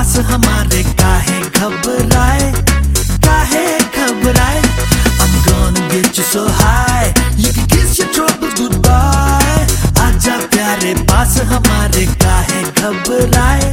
पास हमारे काहे घबराए काहे घबराए I'm gonna get you so high You can kiss your troubles goodbye आजा प्यारे पास हमारे काहे घबराए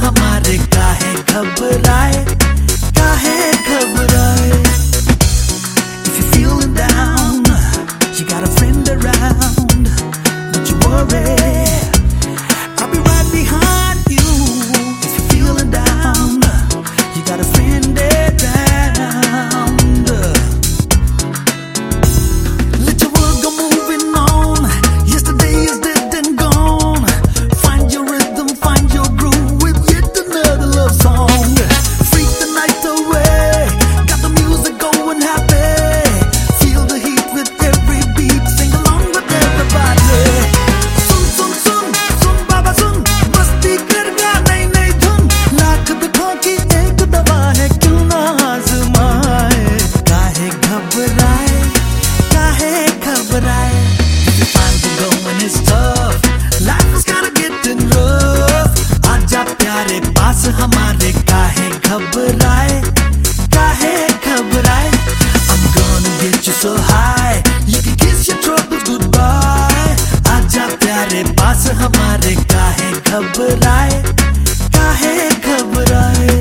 हमारे काहे घबराए? काहे तुम्हारे पास हमारे काहे घबराए काहे घबराए?